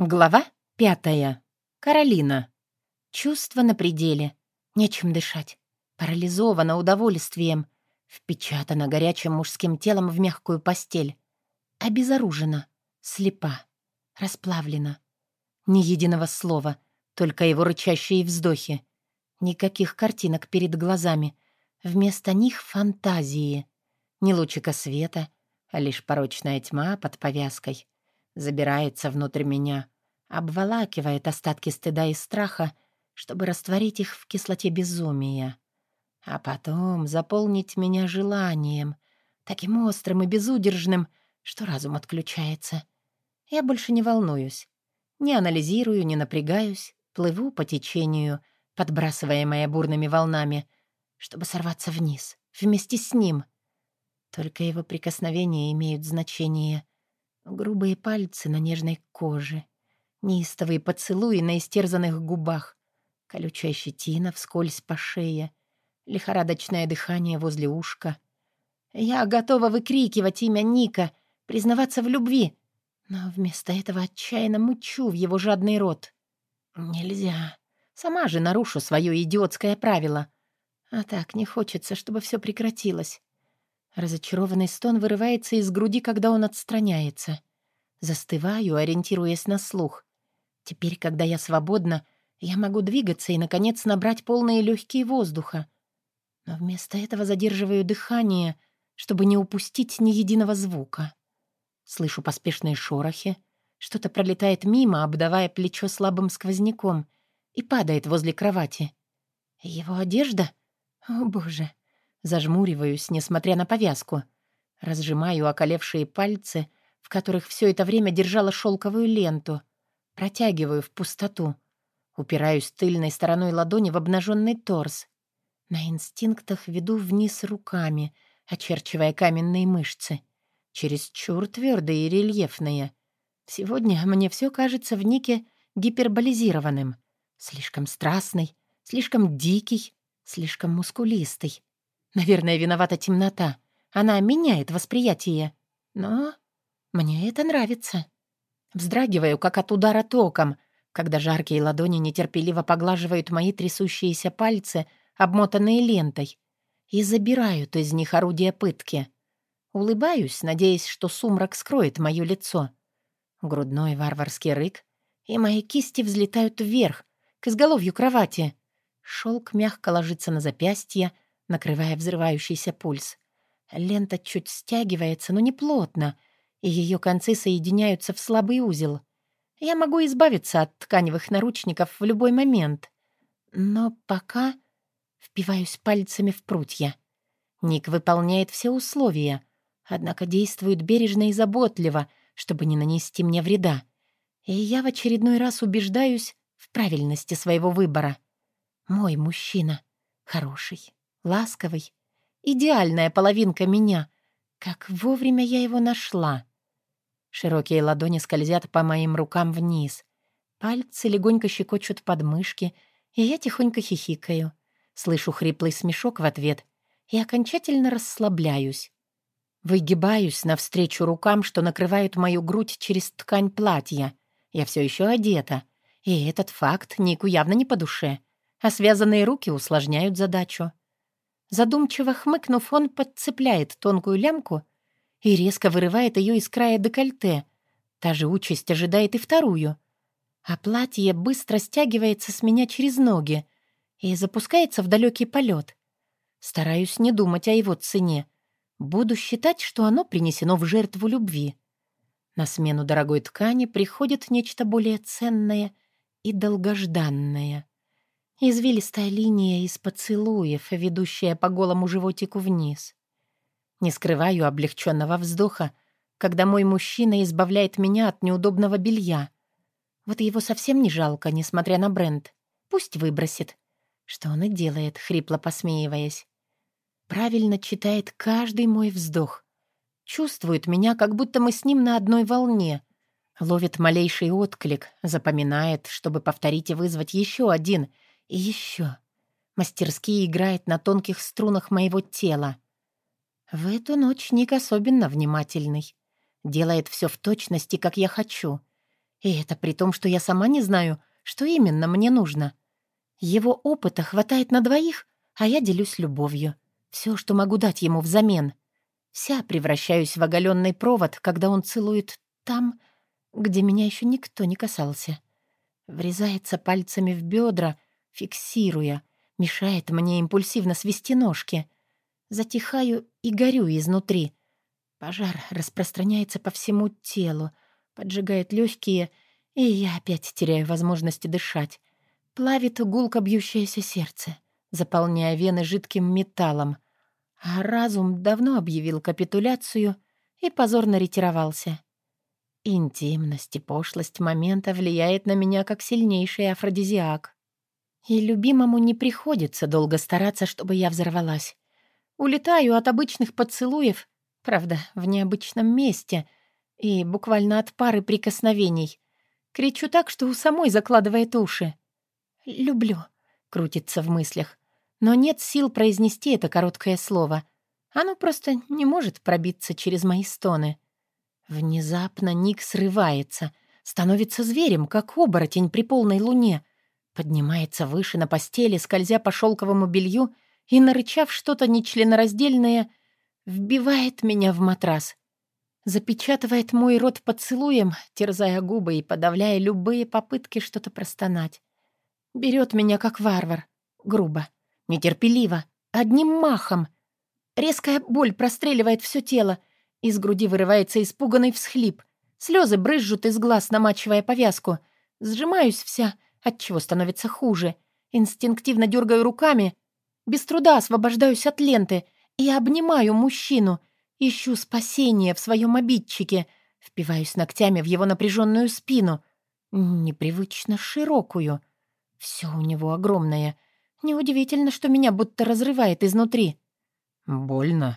Глава пятая. Каролина. Чувство на пределе. Нечем дышать. Парализована удовольствием. Впечатана горячим мужским телом в мягкую постель. Обезоружена. Слепа. Расплавлена. Ни единого слова, только его рычащие вздохи. Никаких картинок перед глазами. Вместо них фантазии. Ни лучика света, а лишь порочная тьма под повязкой — забирается внутрь меня, обволакивает остатки стыда и страха, чтобы растворить их в кислоте безумия. А потом заполнить меня желанием, таким острым и безудержным, что разум отключается. Я больше не волнуюсь, не анализирую, не напрягаюсь, плыву по течению, подбрасываемая бурными волнами, чтобы сорваться вниз, вместе с ним. Только его прикосновения имеют значение — Грубые пальцы на нежной коже, неистовые поцелуи на истерзанных губах, колючая щетина вскользь по шее, лихорадочное дыхание возле ушка. Я готова выкрикивать имя Ника, признаваться в любви, но вместо этого отчаянно мучу в его жадный рот. Нельзя. Сама же нарушу свое идиотское правило. А так не хочется, чтобы все прекратилось. Разочарованный стон вырывается из груди, когда он отстраняется. Застываю, ориентируясь на слух. Теперь, когда я свободна, я могу двигаться и, наконец, набрать полные легкие воздуха. Но вместо этого задерживаю дыхание, чтобы не упустить ни единого звука. Слышу поспешные шорохи. Что-то пролетает мимо, обдавая плечо слабым сквозняком, и падает возле кровати. Его одежда? О, боже! Зажмуриваюсь, несмотря на повязку. Разжимаю околевшие пальцы, в которых все это время держала шелковую ленту. Протягиваю в пустоту. Упираюсь тыльной стороной ладони в обнаженный торс. На инстинктах веду вниз руками, очерчивая каменные мышцы. Чересчур твердые и рельефные. Сегодня мне все кажется в Нике гиперболизированным. Слишком страстный, слишком дикий, слишком мускулистый. Наверное, виновата темнота. Она меняет восприятие. Но мне это нравится. Вздрагиваю, как от удара током, когда жаркие ладони нетерпеливо поглаживают мои трясущиеся пальцы, обмотанные лентой, и забирают из них орудие пытки. Улыбаюсь, надеясь, что сумрак скроет мое лицо. Грудной варварский рык, и мои кисти взлетают вверх, к изголовью кровати. Шелк мягко ложится на запястье, накрывая взрывающийся пульс. Лента чуть стягивается, но не плотно, и ее концы соединяются в слабый узел. Я могу избавиться от тканевых наручников в любой момент. Но пока впиваюсь пальцами в прутья. Ник выполняет все условия, однако действует бережно и заботливо, чтобы не нанести мне вреда. И я в очередной раз убеждаюсь в правильности своего выбора. Мой мужчина хороший ласковый, идеальная половинка меня. Как вовремя я его нашла. Широкие ладони скользят по моим рукам вниз. Пальцы легонько щекочут подмышки, и я тихонько хихикаю. Слышу хриплый смешок в ответ и окончательно расслабляюсь. Выгибаюсь навстречу рукам, что накрывают мою грудь через ткань платья. Я все еще одета, и этот факт Нику явно не по душе, а связанные руки усложняют задачу. Задумчиво хмыкнув, он подцепляет тонкую лямку и резко вырывает ее из края декольте. Та же участь ожидает и вторую. А платье быстро стягивается с меня через ноги и запускается в далекий полет. Стараюсь не думать о его цене. Буду считать, что оно принесено в жертву любви. На смену дорогой ткани приходит нечто более ценное и долгожданное. Извилистая линия из поцелуев, ведущая по голому животику вниз. Не скрываю облегченного вздоха, когда мой мужчина избавляет меня от неудобного белья. Вот его совсем не жалко, несмотря на бренд. Пусть выбросит. Что он и делает, хрипло посмеиваясь. Правильно читает каждый мой вздох. Чувствует меня, как будто мы с ним на одной волне. Ловит малейший отклик, запоминает, чтобы повторить и вызвать еще один — и еще. Мастерски играет на тонких струнах моего тела. В эту ночь Ник особенно внимательный. Делает все в точности, как я хочу. И это при том, что я сама не знаю, что именно мне нужно. Его опыта хватает на двоих, а я делюсь любовью. Все, что могу дать ему взамен. Вся превращаюсь в оголенный провод, когда он целует там, где меня еще никто не касался. Врезается пальцами в бедра, фиксируя, мешает мне импульсивно свести ножки. Затихаю и горю изнутри. Пожар распространяется по всему телу, поджигает легкие, и я опять теряю возможность дышать. Плавит гулко бьющееся сердце, заполняя вены жидким металлом. А разум давно объявил капитуляцию и позорно ретировался. Интимность и пошлость момента влияет на меня как сильнейший афродизиак. И любимому не приходится долго стараться, чтобы я взорвалась. Улетаю от обычных поцелуев, правда, в необычном месте, и буквально от пары прикосновений. Кричу так, что у самой закладывает уши. «Люблю», — крутится в мыслях. Но нет сил произнести это короткое слово. Оно просто не может пробиться через мои стоны. Внезапно Ник срывается, становится зверем, как оборотень при полной луне, поднимается выше на постели, скользя по шелковому белью и, нарычав что-то нечленораздельное, вбивает меня в матрас. Запечатывает мой рот поцелуем, терзая губы и подавляя любые попытки что-то простонать. Берет меня как варвар. Грубо, нетерпеливо, одним махом. Резкая боль простреливает все тело, из груди вырывается испуганный всхлип. Слезы брызжут из глаз, намачивая повязку. Сжимаюсь вся, отчего становится хуже. Инстинктивно дергаю руками. Без труда освобождаюсь от ленты и обнимаю мужчину. Ищу спасения в своем обидчике. Впиваюсь ногтями в его напряженную спину. Непривычно широкую. Все у него огромное. Неудивительно, что меня будто разрывает изнутри. «Больно?»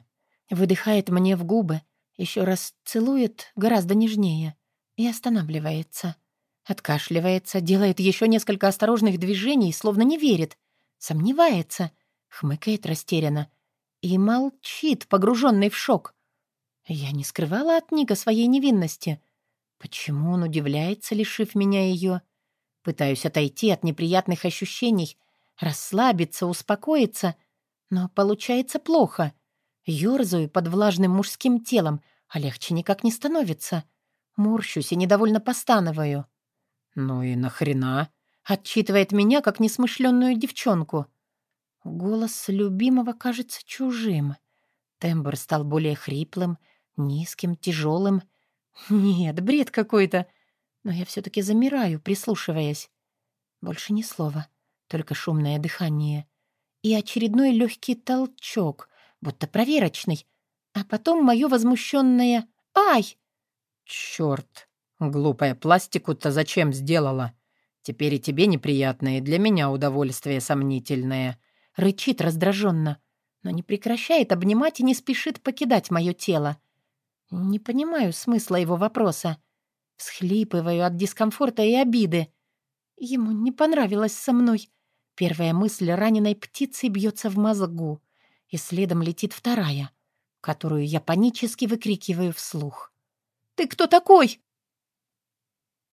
Выдыхает мне в губы, еще раз целует гораздо нежнее и останавливается. Откашливается, делает еще несколько осторожных движений, словно не верит. Сомневается, хмыкает растерянно и молчит, погруженный в шок. Я не скрывала от Ника своей невинности. Почему он удивляется, лишив меня ее? Пытаюсь отойти от неприятных ощущений, расслабиться, успокоиться, но получается плохо. Ёрзаю под влажным мужским телом, а легче никак не становится. Морщусь и недовольно постановаю. «Ну и нахрена?» — отчитывает меня, как несмышленную девчонку. Голос любимого кажется чужим. Тембр стал более хриплым, низким, тяжелым. Нет, бред какой-то. Но я все-таки замираю, прислушиваясь. Больше ни слова, только шумное дыхание. И очередной легкий толчок, будто проверочный, а потом мое возмущенное «Ай!» «Черт! Глупая пластику-то зачем сделала? Теперь и тебе неприятное, и для меня удовольствие сомнительное». Рычит раздраженно, но не прекращает обнимать и не спешит покидать мое тело. Не понимаю смысла его вопроса. Всхлипываю от дискомфорта и обиды. Ему не понравилось со мной. Первая мысль раненой птицы бьется в мозгу, и следом летит вторая — которую я панически выкрикиваю вслух. «Ты кто такой?»